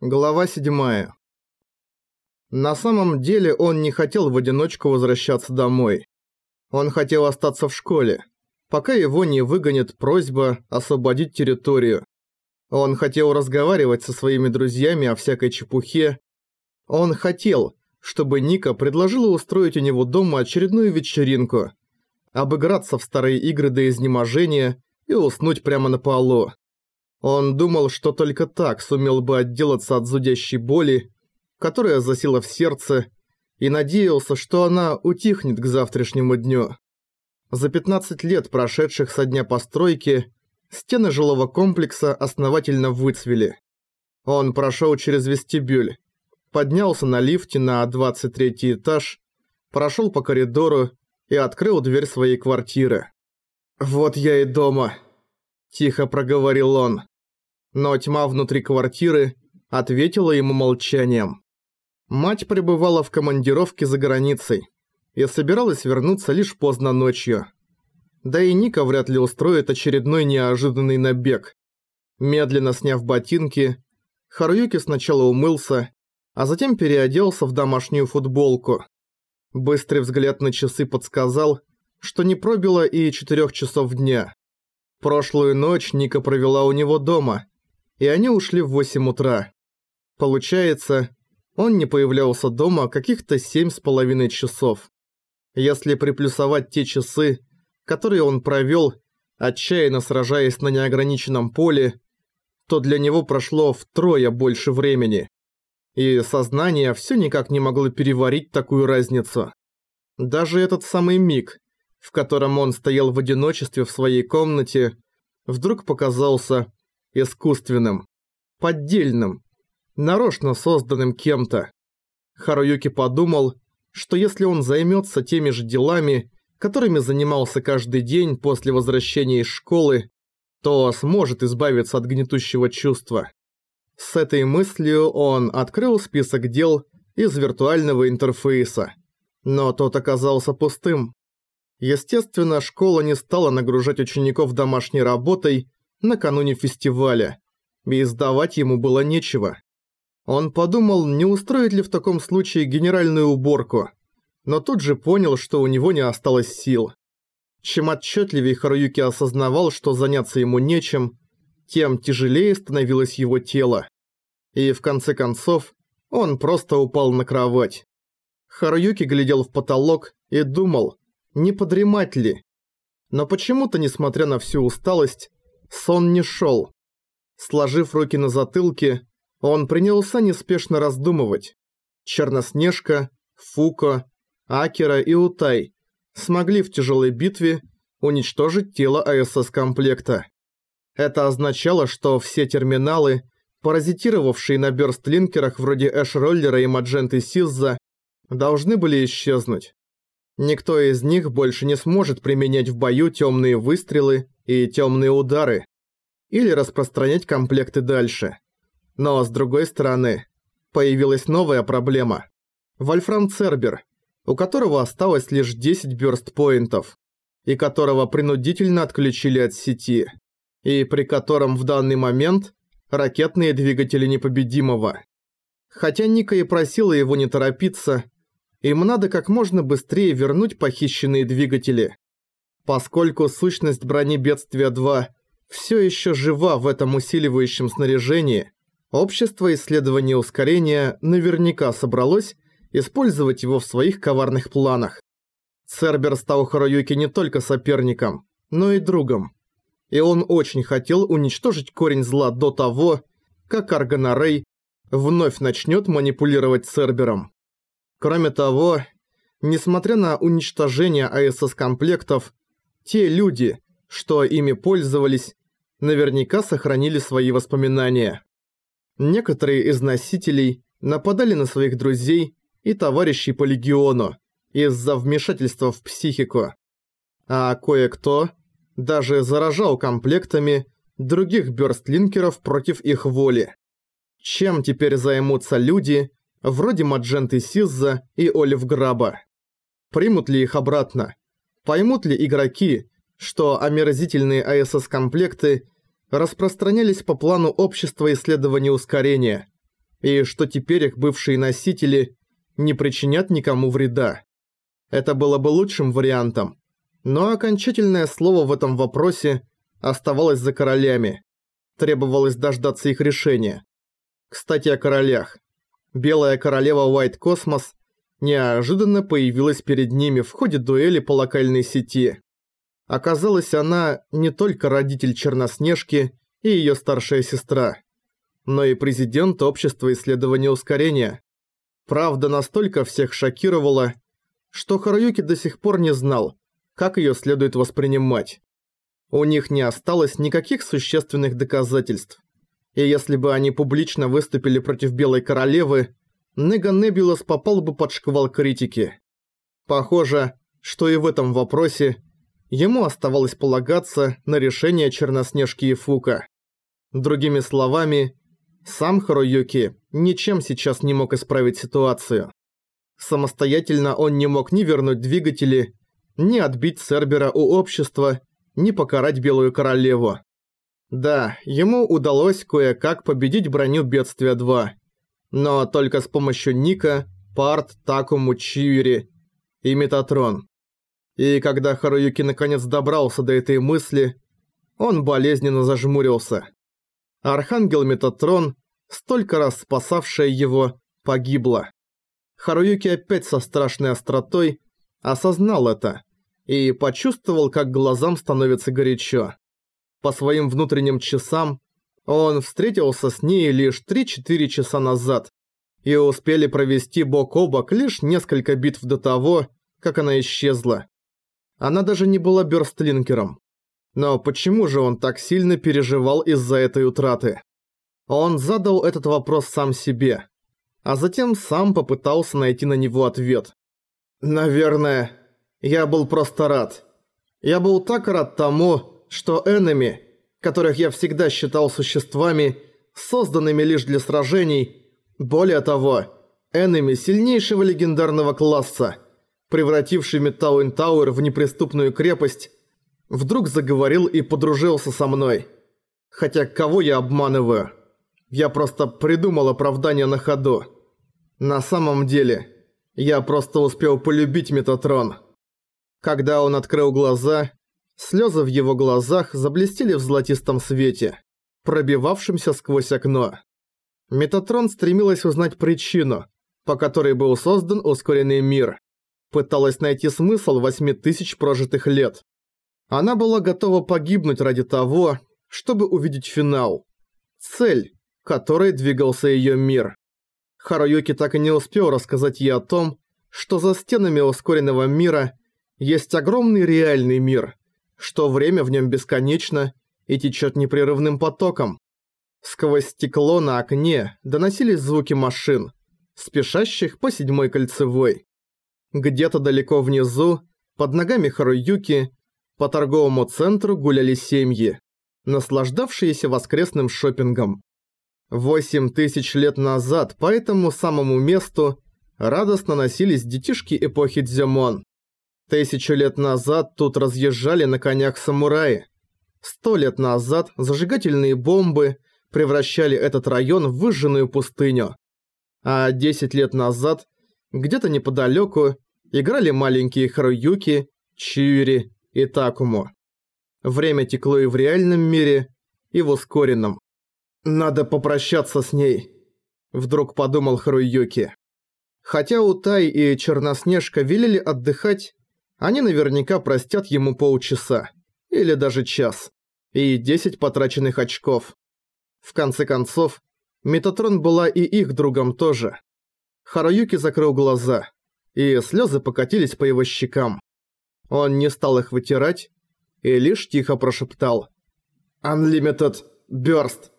Глава 7. На самом деле он не хотел в одиночку возвращаться домой. Он хотел остаться в школе, пока его не выгонит просьба освободить территорию. Он хотел разговаривать со своими друзьями о всякой чепухе. Он хотел, чтобы Ника предложила устроить у него дома очередную вечеринку, обыграться в старые игры до изнеможения и уснуть прямо на полу. Он думал, что только так сумел бы отделаться от зудящей боли, которая засела в сердце, и надеялся, что она утихнет к завтрашнему дню. За 15 лет, прошедших со дня постройки, стены жилого комплекса основательно выцвели. Он прошел через вестибюль, поднялся на лифте на 23 этаж, прошел по коридору и открыл дверь своей квартиры. «Вот я и дома», – тихо проговорил он но тьма внутри квартиры ответила ему молчанием. Мать пребывала в командировке за границей и собиралась вернуться лишь поздно ночью. Да и Ника вряд ли устроит очередной неожиданный набег. Медленно сняв ботинки, Харуюки сначала умылся, а затем переоделся в домашнюю футболку. Быстрый взгляд на часы подсказал, что не пробило и четырех часов дня. Прошлую ночь Ника провела у него дома, и они ушли в 8 утра. Получается, он не появлялся дома каких-то семь с половиной часов. Если приплюсовать те часы, которые он провел, отчаянно сражаясь на неограниченном поле, то для него прошло втрое больше времени. И сознание все никак не могло переварить такую разницу. Даже этот самый миг, в котором он стоял в одиночестве в своей комнате, вдруг показался искусственным, поддельным, нарочно созданным кем-то. Харуюки подумал, что если он займется теми же делами, которыми занимался каждый день после возвращения из школы, то сможет избавиться от гнетущего чувства. С этой мыслью он открыл список дел из виртуального интерфейса. Но тот оказался пустым. Естественно, школа не стала нагружать учеников домашней работой, накануне фестиваля, и сдавать ему было нечего. Он подумал, не устроить ли в таком случае генеральную уборку, но тут же понял, что у него не осталось сил. Чем отчетливее Харуюки осознавал, что заняться ему нечем, тем тяжелее становилось его тело. И в конце концов, он просто упал на кровать. Харуюки глядел в потолок и думал, не подремать ли. Но почему-то, несмотря на всю усталость, Сон не шел. Сложив руки на затылке, он принялся неспешно раздумывать. Черноснежка, Фуко, Акера и Утай смогли в тяжелой битве уничтожить тело АСС-комплекта. Это означало, что все терминалы, паразитировавшие на бёрстлинкерах вроде Эш-Роллера и Мадженты Сизза, должны были исчезнуть. Никто из них больше не сможет применять в бою темные выстрелы и темные удары, или распространять комплекты дальше. Но с другой стороны, появилась новая проблема. Вольфрам Цербер, у которого осталось лишь 10 бёрст-поинтов, и которого принудительно отключили от сети, и при котором в данный момент ракетные двигатели непобедимого. Хотя Ника и просила его не торопиться, им надо как можно быстрее вернуть похищенные двигатели. Поскольку сущность брони бедствия 2 все еще жива в этом усиливающем снаряжении, общество исследования ускорения наверняка собралось использовать его в своих коварных планах. Цербер стал Харуюки не только соперником, но и другом. И он очень хотел уничтожить корень зла до того, как Арганарей вновь начнет манипулировать Цербером. Кроме того, несмотря на уничтожение АСС-комплектов, те люди, что ими пользовались, наверняка сохранили свои воспоминания. Некоторые из носителей нападали на своих друзей и товарищей по легиону из-за вмешательства в психику. А кое-кто даже заражал комплектами других бёрстлинкеров против их воли. Чем теперь займутся люди, вроде Мадженты Сизза и Олив Граба? Примут ли их обратно? Поймут ли игроки, что омерзительные АСС-комплекты распространялись по плану общества исследования ускорения? и что теперь их бывшие носители не причинят никому вреда. Это было бы лучшим вариантом, но окончательное слово в этом вопросе оставалось за королями. Требовалось дождаться их решения. Кстати, о королях. Белая королева White Cosmos неожиданно появилась перед ними в ходе дуэли по локальной сети. Оказалось, она не только родитель Черноснежки и её старшая сестра, но и президент Общества исследования ускорения. Правда настолько всех шокировала, что Харуюки до сих пор не знал, как её следует воспринимать. У них не осталось никаких существенных доказательств. И если бы они публично выступили против Белой Королевы, Нега Небулас попал бы под шквал критики. Похоже, что и в этом вопросе ему оставалось полагаться на решение Черноснежки и Фука. Другими словами, сам Харуюки ничем сейчас не мог исправить ситуацию. Самостоятельно он не мог ни вернуть двигатели, ни отбить Цербера у общества, ни покарать Белую Королеву. Да, ему удалось кое-как победить броню Бедствия 2, но только с помощью Ника, Парт, Такому, Чиури и Метатрон. И когда Харуюки наконец добрался до этой мысли, он болезненно зажмурился. Архангел Метатрон, столько раз спасавшая его, погибла. Харуюки опять со страшной остротой осознал это и почувствовал, как глазам становится горячо. По своим внутренним часам он встретился с ней лишь 3-4 часа назад и успели провести бок о бок лишь несколько битв до того, как она исчезла. Она даже не была бёрстлинкером. Но почему же он так сильно переживал из-за этой утраты? Он задал этот вопрос сам себе, а затем сам попытался найти на него ответ. «Наверное, я был просто рад. Я был так рад тому, что энеми, которых я всегда считал существами, созданными лишь для сражений, более того, энеми сильнейшего легендарного класса – превративший Метауэн Тауэр в неприступную крепость, вдруг заговорил и подружился со мной. Хотя кого я обманываю? Я просто придумал оправдание на ходу. На самом деле, я просто успел полюбить Метатрон. Когда он открыл глаза, слезы в его глазах заблестели в золотистом свете, пробивавшемся сквозь окно. Метатрон стремилась узнать причину, по которой был создан ускоренный мир пыталась найти смысл восьми тысяч прожитых лет. Она была готова погибнуть ради того, чтобы увидеть финал. Цель, которой двигался её мир. Харуюки так и не успел рассказать ей о том, что за стенами ускоренного мира есть огромный реальный мир, что время в нём бесконечно и течёт непрерывным потоком. Сквозь стекло на окне доносились звуки машин, спешащих по седьмой кольцевой. Где-то далеко внизу, под ногами Харуюки, по торговому центру гуляли семьи, наслаждавшиеся воскресным шопингом. Восемь тысяч лет назад по этому самому месту радостно носились детишки эпохи Дзюмон. Тысячу лет назад тут разъезжали на конях самураи. Сто лет назад зажигательные бомбы превращали этот район в выжженную пустыню. А десять лет назад, где-то неподалеку, играли маленькие Харуюки, Чиури и Такому. Время текло и в реальном мире, и в ускоренном. «Надо попрощаться с ней», – вдруг подумал Харуюки. Хотя Утай и Черноснежка велели отдыхать, они наверняка простят ему полчаса, или даже час, и 10 потраченных очков. В конце концов, Метатрон была и их другом тоже. Харуюки закрыл глаза и слезы покатились по его щекам. Он не стал их вытирать и лишь тихо прошептал «Unlimited Burst».